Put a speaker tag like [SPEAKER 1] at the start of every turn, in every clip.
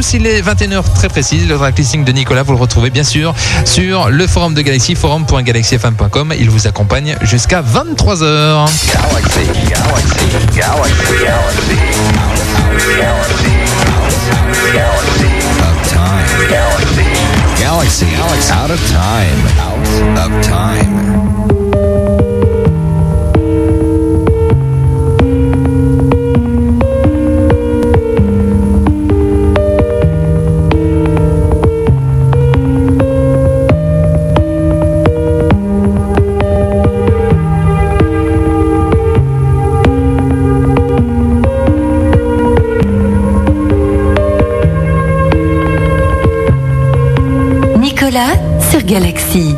[SPEAKER 1] tous, il est 21h très précis. Le track listing de Nicolas, vous le retrouvez bien sûr sur le forum de Galaxy, forum.galaxyfm.com. Il vous accompagne jusqu'à 23h.
[SPEAKER 2] Galaxy, galaxy. Galaxy,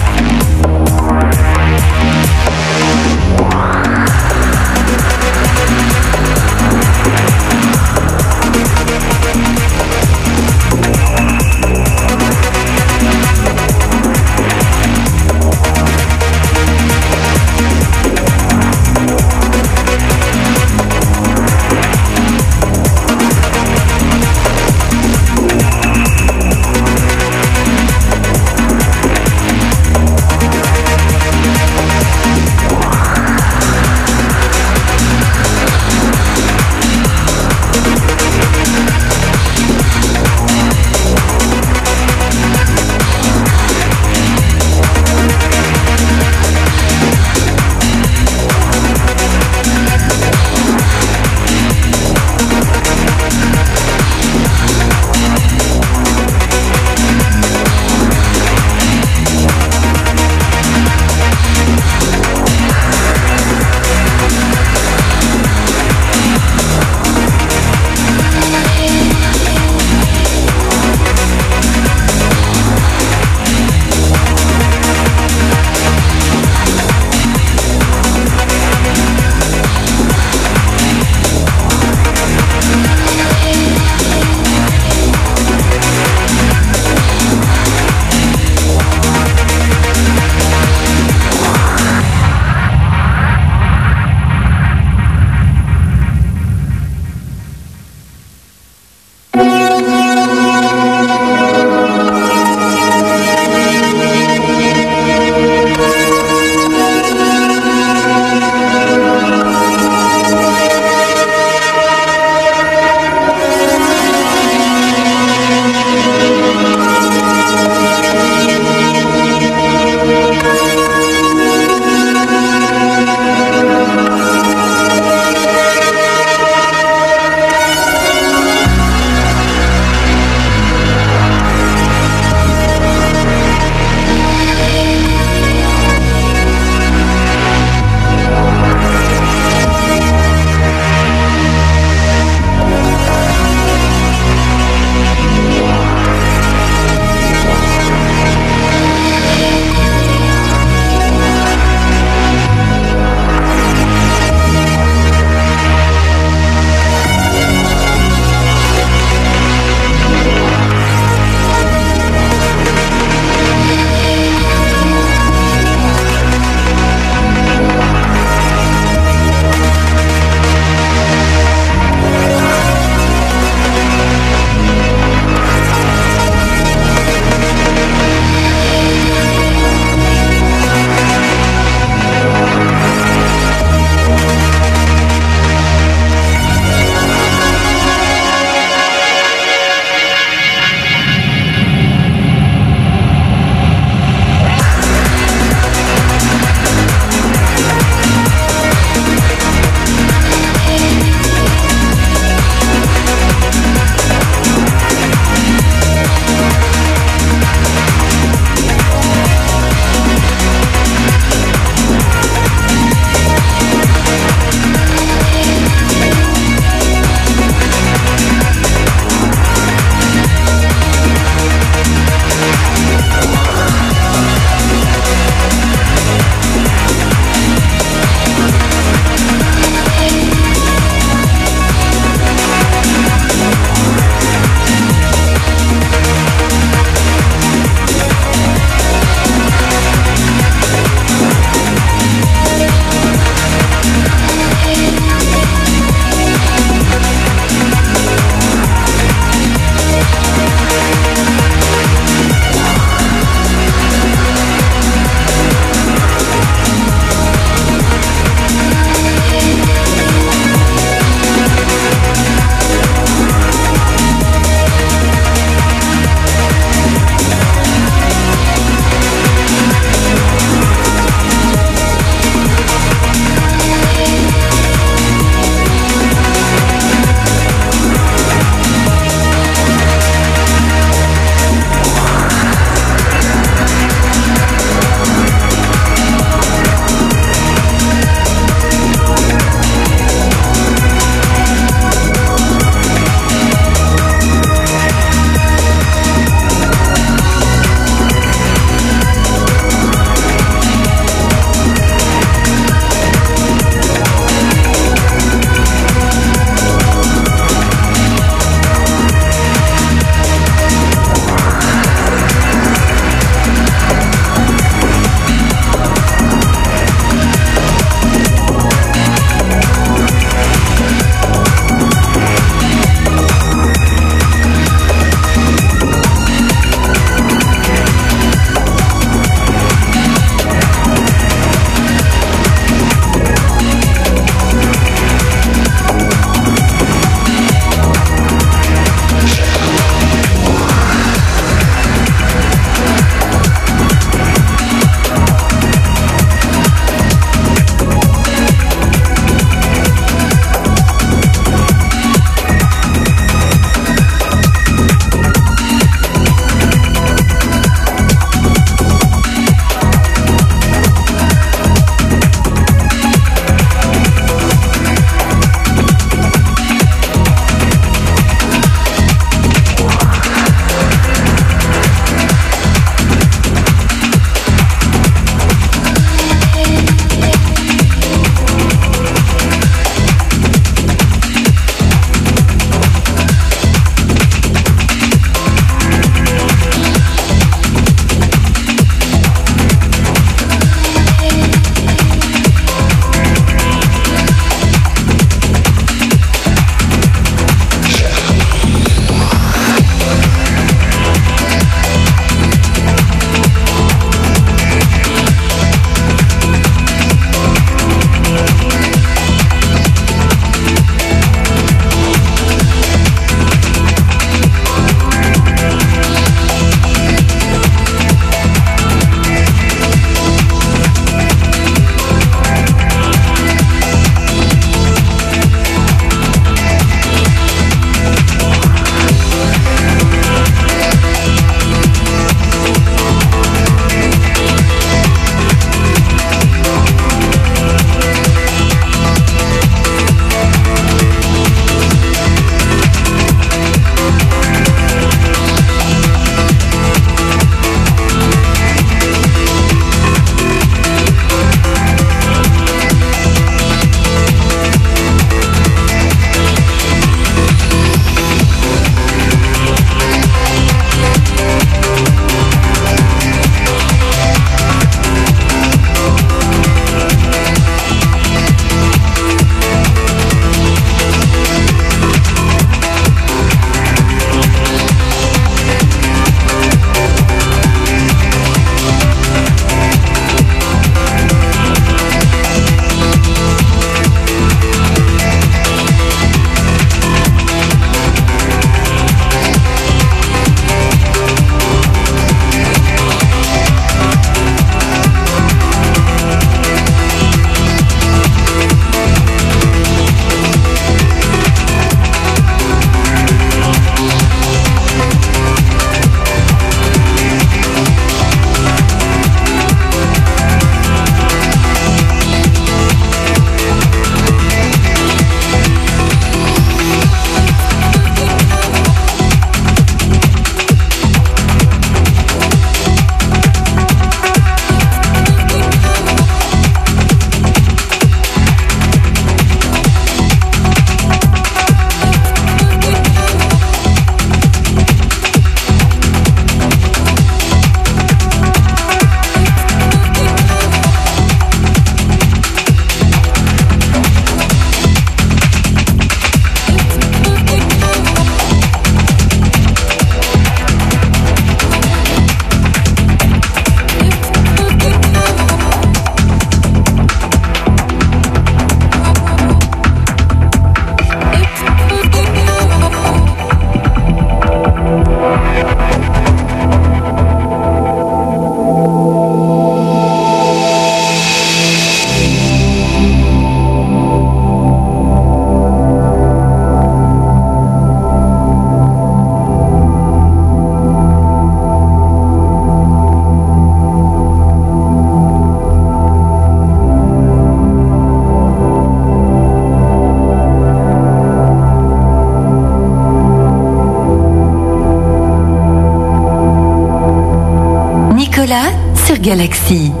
[SPEAKER 2] Galaxy.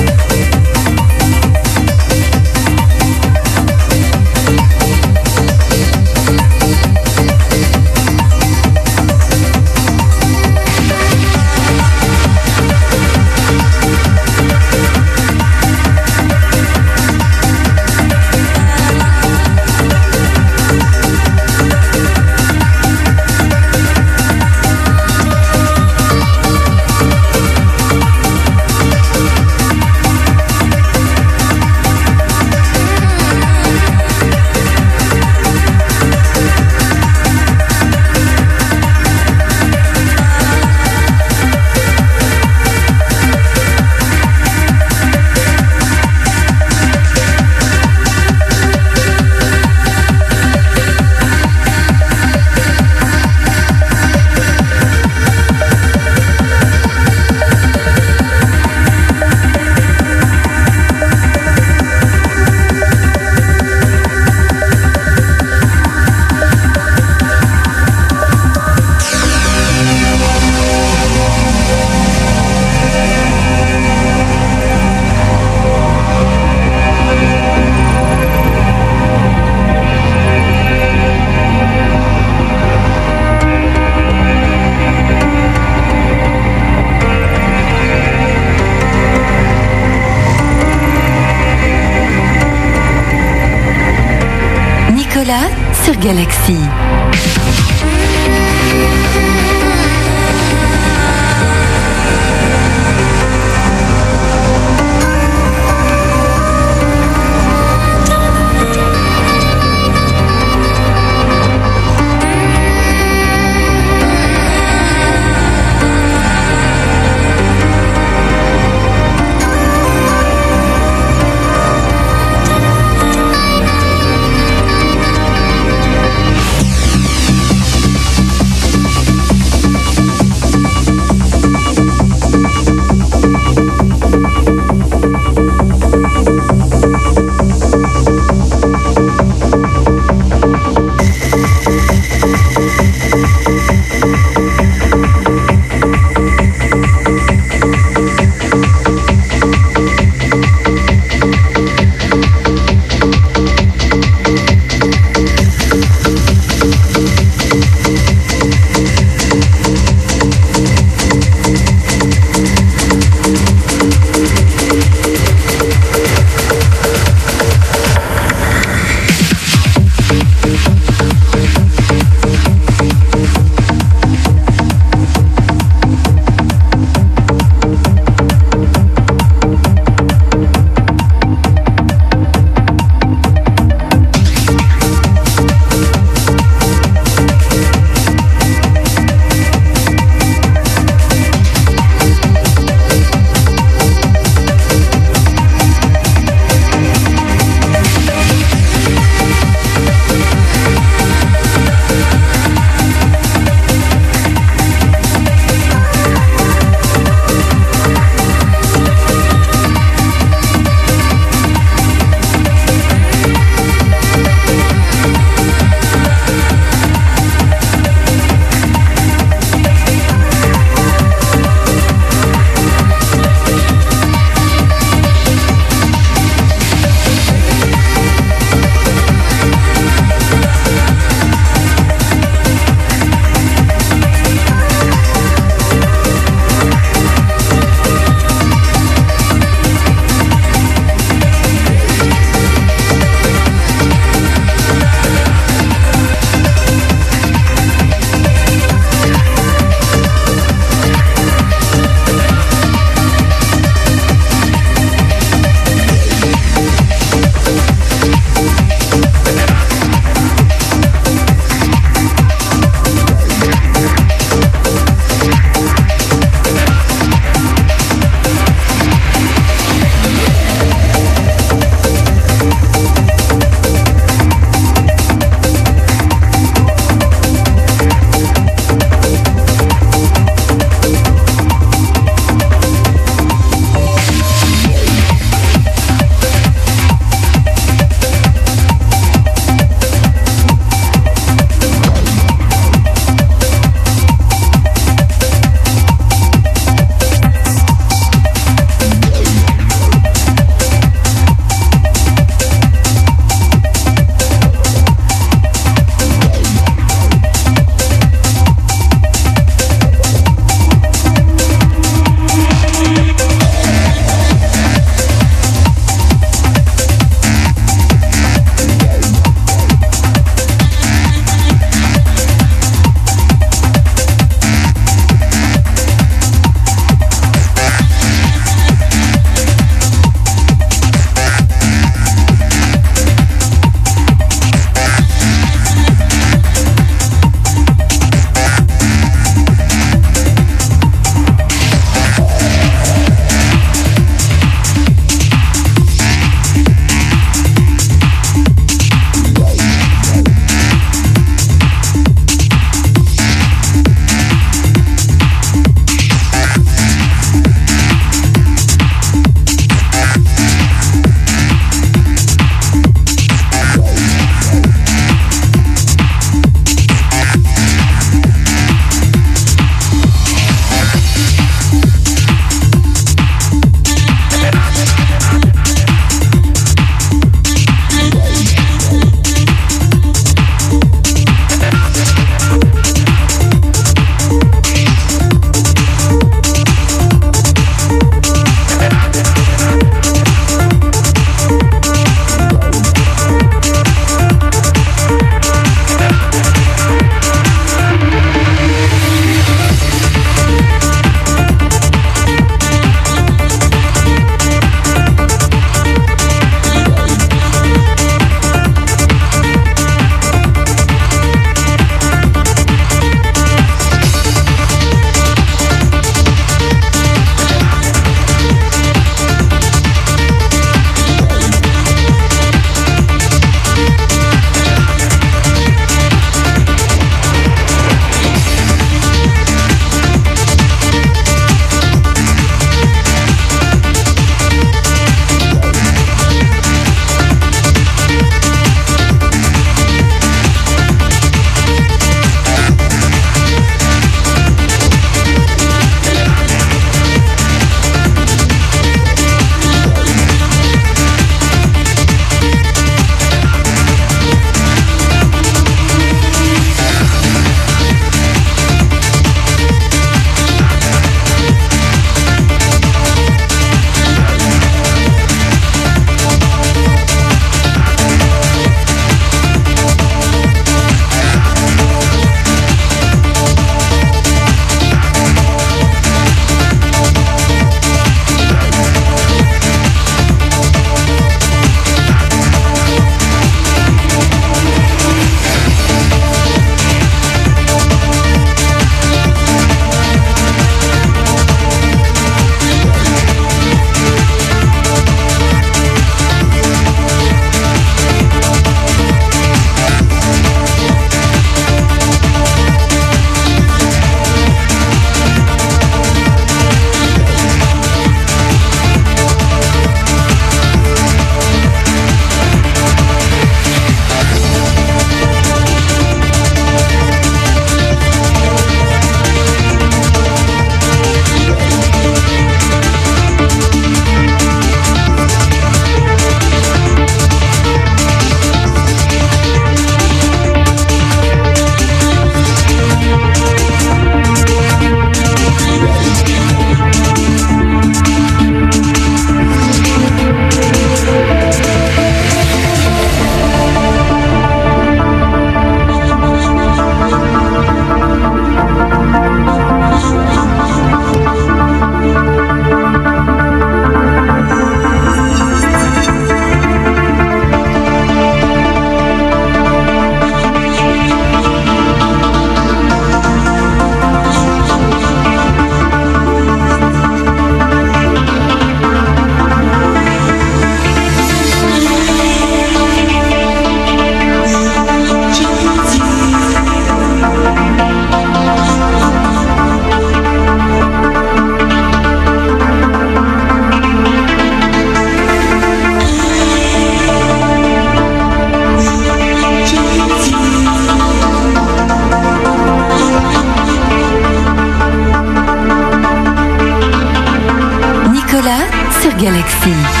[SPEAKER 2] Galaxy.